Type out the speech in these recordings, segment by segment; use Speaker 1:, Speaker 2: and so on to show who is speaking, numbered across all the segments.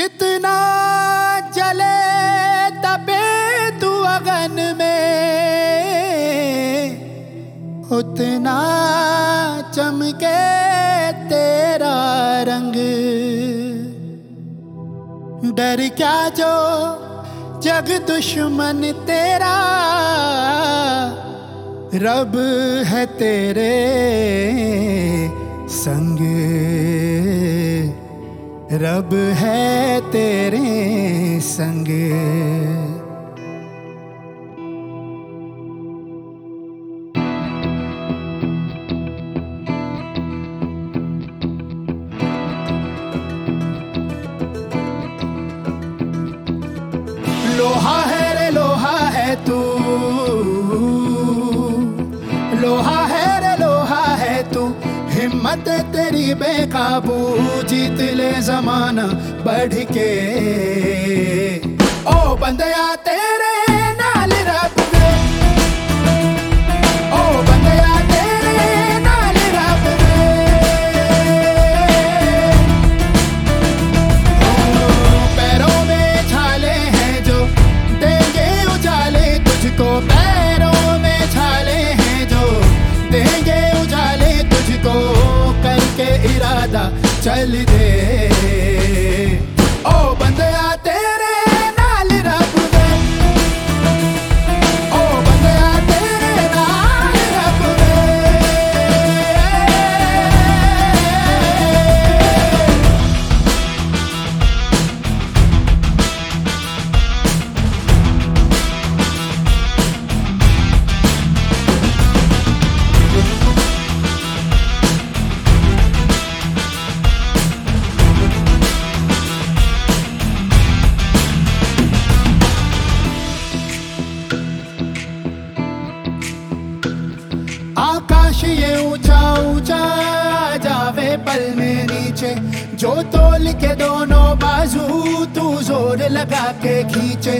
Speaker 1: जितना जले तपे तू अगन में। उतना चमके तेरा रंग। डर क्या जो जग दुश्मन तेरा। रब है तेरे संग। रब है तेरे संग। लोहा है रे, लोहा है तू। लोहा है रे, लोहा है तू। हिम्मत तेरी बेकाबू जीत ले जमाना बढ़ के। ओ बंदया तेरे इरादा चल दे। ये ऊँचा ऊँचा जावे पल में नीचे, जो तोल के दोनों बाजू तू ज़ोर लगा के खींचे।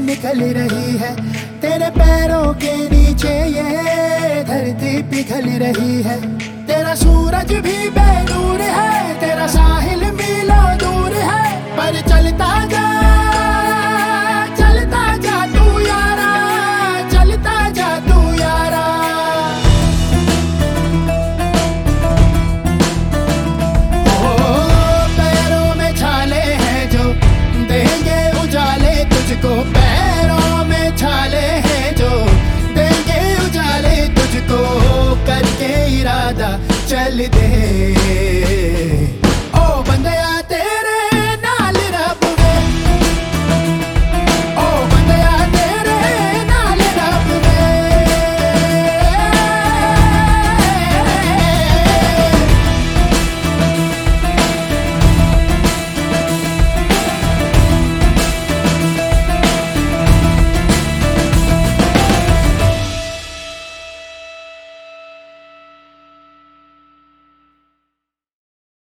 Speaker 1: निकल रही है। तेरे पैरों के नीचे ये धरती पिघल रही है। तेरा सूरज भी बेनूर चल दे।